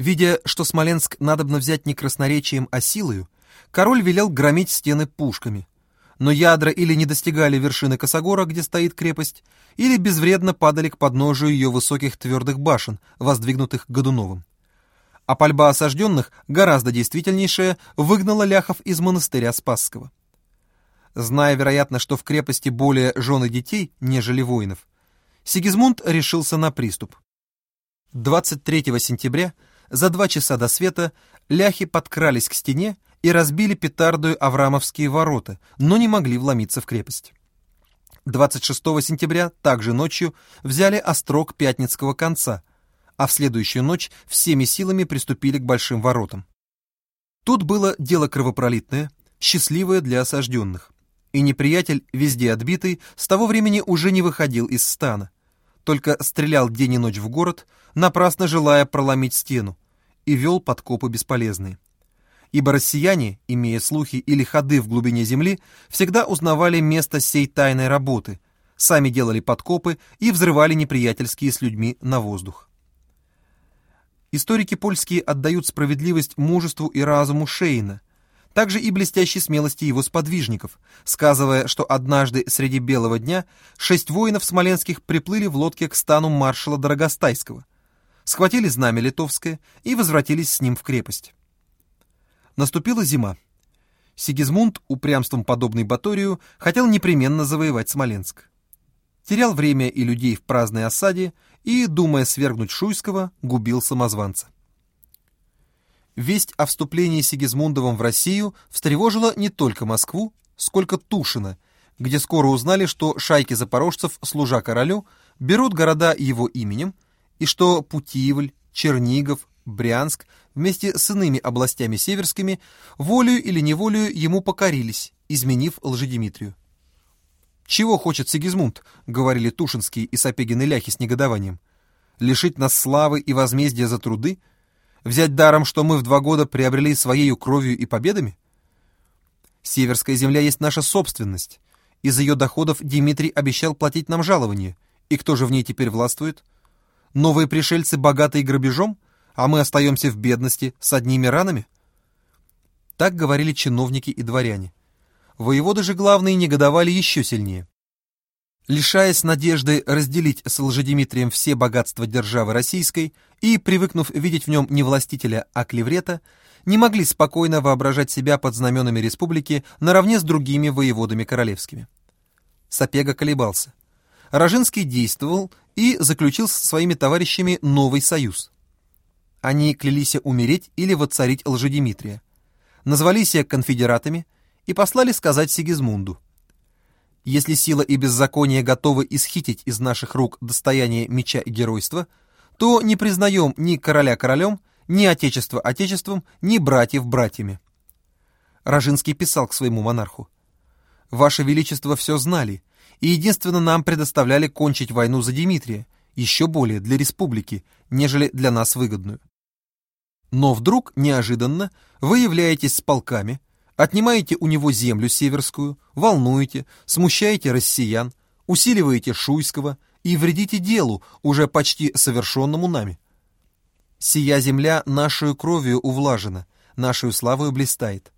Видя, что Смоленск надобно взять не красноречием, а силою, король велел громить стены пушками. Но ядра или не достигали вершины Косогора, где стоит крепость, или безвредно падали к подножию ее высоких твердых башен, воздвигнутых Годуновым. А пальба осажденных, гораздо действительнейшая, выгнала ляхов из монастыря Спасского. Зная, вероятно, что в крепости более жен и детей, нежели воинов, Сигизмунд решился на приступ. 23 сентября за два часа до света ляхи подкрались к стене и разбили петардою Аврамовские ворота, но не могли вломиться в крепость. 26 сентября, также ночью, взяли острог Пятницкого конца, а в следующую ночь всеми силами приступили к большим воротам. Тут было дело кровопролитное, счастливое для осажденных, и неприятель, везде отбитый, с того времени уже не выходил из стана, только стрелял день и ночь в город, напрасно желая проломить стену, и вел подкопы бесполезные. Ибо россияне, имея слухи или ходы в глубине земли, всегда узнавали место сей тайной работы, сами делали подкопы и взрывали неприятельские с людьми на воздух. Историки польские отдают справедливость мужеству и разуму Шейна, также и блестящей смелости его сподвижников, сказывая, что однажды среди белого дня шесть воинов смоленских приплыли в лодке к стану маршала Дорогостайского, схватили знамя литовское и возвратились с ним в крепость. Наступила зима. Сигизмунд, упрямством подобный Баторию, хотел непременно завоевать Смоленск. Терял время и людей в праздной осаде и, думая свергнуть Шуйского, губил самозванца. Весть о вступлении Сигизмундовым в Россию встревожила не только Москву, сколько Тушино, где скоро узнали, что шайки запорожцев, служа королю, берут города его именем – и что Путивль, Чернигов, Брянск вместе с иными областями северскими волею или неволею ему покорились, изменив Лжедимитрию. «Чего хочет Сигизмунд?» — говорили Тушинские и Сапегины ляхи с негодованием. «Лишить нас славы и возмездия за труды? Взять даром, что мы в два года приобрели своею кровью и победами? Северская земля есть наша собственность. Из ее доходов Дмитрий обещал платить нам жалование. И кто же в ней теперь властвует?» Новые пришельцы богатые грабежом, а мы остаемся в бедности с одними ранами? Так говорили чиновники и дворяне. Воеводы же главные негодовали еще сильнее. Лишаясь надежды разделить с Лжедимитрием все богатства державы российской и, привыкнув видеть в нем не властителя, а клеврета, не могли спокойно воображать себя под знаменами республики наравне с другими воеводами королевскими. Сапега колебался. Рожинский действовал и заключил со своими товарищами новый союз. Они клялись умереть или воцарить Лжедимитрия, назвались конфедератами и послали сказать Сигизмунду. Если сила и беззаконие готовы исхитить из наших рук достояние меча и геройства, то не признаем ни короля королем, ни отечество отечеством, ни братьев братьями. Рожинский писал к своему монарху. «Ваше Величество все знали, и единственно нам предоставляли кончить войну за Дмитрия, еще более для республики, нежели для нас выгодную. Но вдруг, неожиданно, вы являетесь с полками, отнимаете у него землю северскую, волнуете, смущаете россиян, усиливаете Шуйского и вредите делу, уже почти совершенному нами. Сия земля нашей кровью увлажена, нашей славою блистает.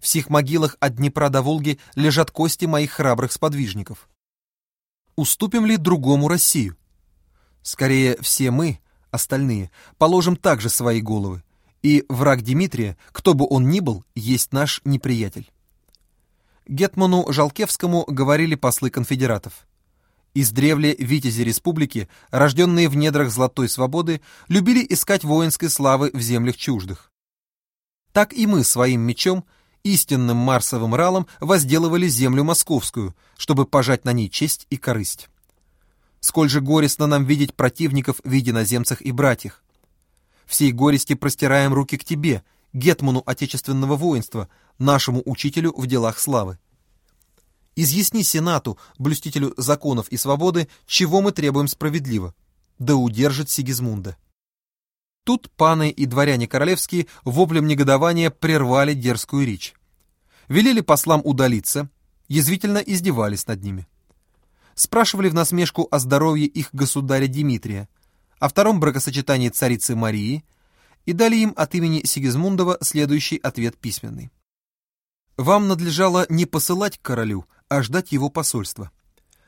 В сих могилах от Днепра до Волги лежат кости моих храбрых сподвижников. Уступим ли другому Россию? Скорее, все мы, остальные, положим также свои головы, и враг Дмитрия, кто бы он ни был, есть наш неприятель. Гетману Жалкевскому говорили послы конфедератов. Издревле витязи республики, рожденные в недрах золотой свободы, любили искать воинской славы в землях чуждых. Так и мы своим мечом – истинным марсовым ралом возделывали землю московскую, чтобы пожать на ней честь и корысть. Сколь же горестно нам видеть противников в единоземцах и братьях. Всей горести простираем руки к тебе, гетману отечественного воинства, нашему учителю в делах славы. Изъясни Сенату, блюстителю законов и свободы, чего мы требуем справедливо, да удержит Сигизмунда. Тут паны и дворяне королевские воплем негодования прервали дерзкую речь. Велели послам удалиться, язвительно издевались над ними. Спрашивали в насмешку о здоровье их государя Дмитрия, о втором бракосочетании царицы Марии и дали им от имени Сигизмундова следующий ответ письменный. Вам надлежало не посылать к королю, а ждать его посольства.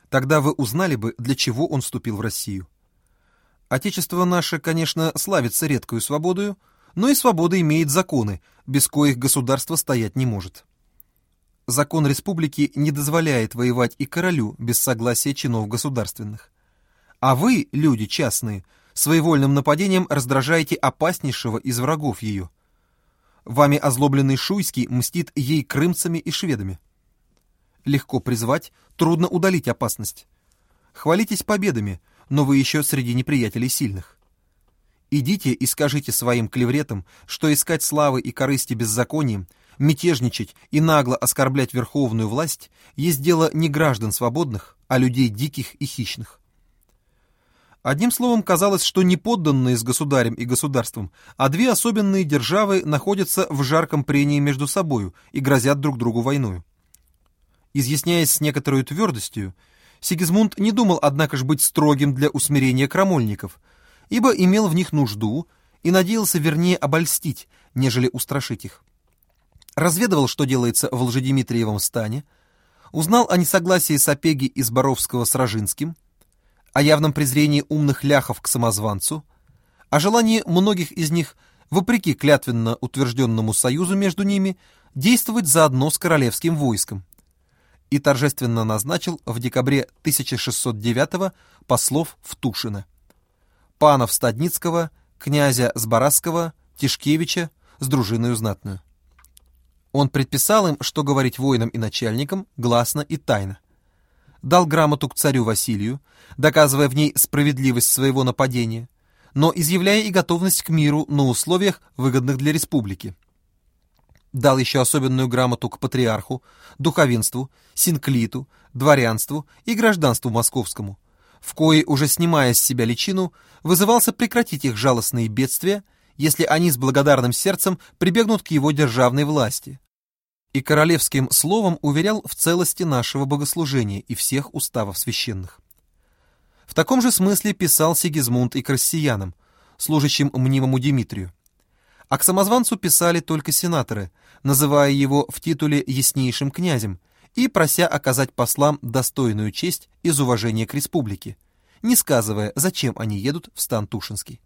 Тогда вы узнали бы, для чего он вступил в Россию. Отечество наше, конечно, славится редкою свободою, но и свобода имеет законы, без коих государство стоять не может. Закон республики не дозволяет воевать и королю без согласия чинов государственных. А вы, люди частные, своевольным нападением раздражаете опаснейшего из врагов ее. Вами озлобленный Шуйский мстит ей крымцами и шведами. Легко призвать, трудно удалить опасность. Хвалитесь победами, но вы еще среди неприятелей сильных. Идите и скажите своим клевретам, что искать славы и корысти беззаконием, мятежничать и нагло оскорблять верховную власть есть дело не граждан свободных, а людей диких и хищных. Одним словом, казалось, что не подданные с государем и государством, а две особенные державы находятся в жарком прении между собою и грозят друг другу войною. Изъясняясь с некоторой твердостью, Сигизмунд не думал, однако ж, быть строгим для усмирения крамольников, ибо имел в них нужду и надеялся вернее обольстить, нежели устрашить их. Разведывал, что делается в Лжедимитриевом стане, узнал о несогласии Сапеги из Боровского с Рожинским, о явном презрении умных ляхов к самозванцу, о желании многих из них, вопреки клятвенно утвержденному союзу между ними, действовать заодно с королевским войском, и торжественно назначил в декабре 1609 послов в Тушино. Панов Стадницкого, князя Збаразского, Тишкевича с дружиной знатную. Он предписал им, что говорить воинам и начальникам гласно и тайно дал грамоту к царю Василию, доказывая в ней справедливость своего нападения, но изъявляя и готовность к миру на условиях, выгодных для республики. Дал еще особенную грамоту к патриарху, духовенству, синклиту, дворянству и гражданству московскому, в кои, уже снимая с себя личину, вызывался прекратить их жалостные бедствия, если они с благодарным сердцем прибегнут к его державной власти, и королевским словом уверял в целости нашего богослужения и всех уставов священных. В таком же смысле писал Сигизмунд и к россиянам, служащим мнимому Дмитрию. А к самозванцу писали только сенаторы, называя его в титуле яснейшим князем и прося оказать послам достойную честь из уважения к республике, не сказывая, зачем они едут в стан Тушинский.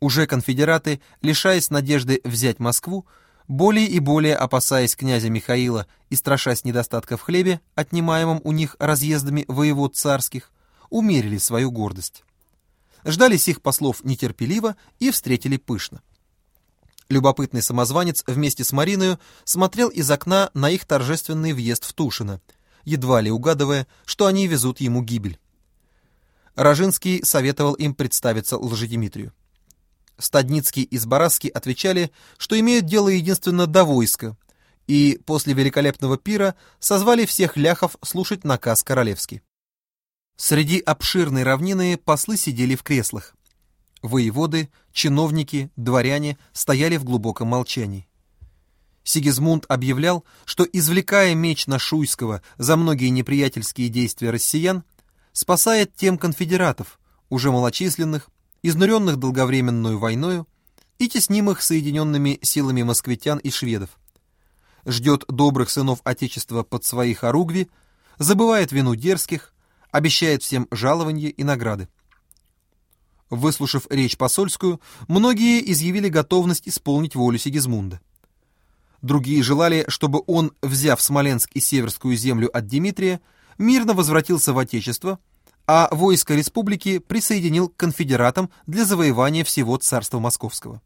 Уже конфедераты, лишаясь надежды взять Москву, более и более опасаясь князя Михаила и страшась недостатка в хлебе, отнимаемом у них разъездами воевод царских, умерили свою гордость. Ждали сих послов нетерпеливо и встретили пышно. Любопытный самозванец вместе с Мариною смотрел из окна на их торжественный въезд в Тушино, едва ли угадывая, что они везут ему гибель. Рожинский советовал им представиться Лжедимитрию. Стадницкий и Збаразский отвечали, что имеют дело единственно до войска, и после великолепного пира созвали всех ляхов слушать наказ королевский. Среди обширной равнины послы сидели в креслах. Воеводы, чиновники, дворяне стояли в глубоком молчании. Сигизмунд объявлял, что, извлекая меч на Шуйского за многие неприятельские действия россиян, спасает тем конфедератов, уже малочисленных, изнуренных долговременную войною и теснимых соединенными силами москвитян и шведов. Ждет добрых сынов Отечества под своих оругви, забывает вину дерзких, обещает всем жалования и награды. Выслушав речь посольскую, многие изъявили готовность исполнить волю Сигизмунда. Другие желали, чтобы он, взяв Смоленск и Северскую землю от Дмитрия, мирно возвратился в Отечество – а войско республики присоединил к конфедератам для завоевания всего царства московского.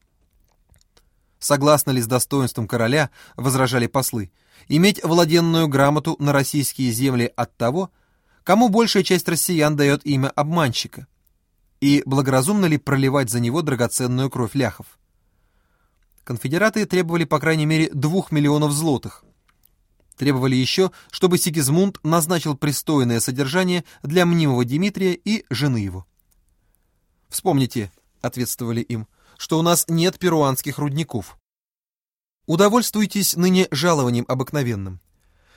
Согласно ли с достоинством короля, возражали послы, иметь владенную грамоту на российские земли от того, кому большая часть россиян дает имя обманщика, и благоразумно ли проливать за него драгоценную кровь ляхов. Конфедераты требовали по крайней мере двух миллионов злотых, Требовали еще, чтобы Сигизмунд назначил пристойное содержание для мнимого Дмитрия и жены его. «Вспомните», — ответствовали им, — «что у нас нет перуанских рудников. Удовольствуйтесь ныне жалованием обыкновенным.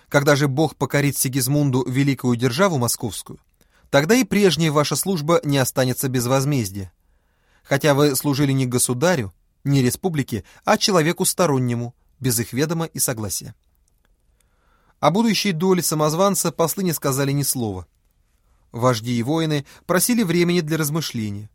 Когда же Бог покорит Сигизмунду великую державу московскую, тогда и прежняя ваша служба не останется без возмездия. хотя вы служили не государю, не республике, а человеку стороннему, без их ведома и согласия. О будущей доле самозванца послы не сказали ни слова. Вожди и воины просили времени для размышления.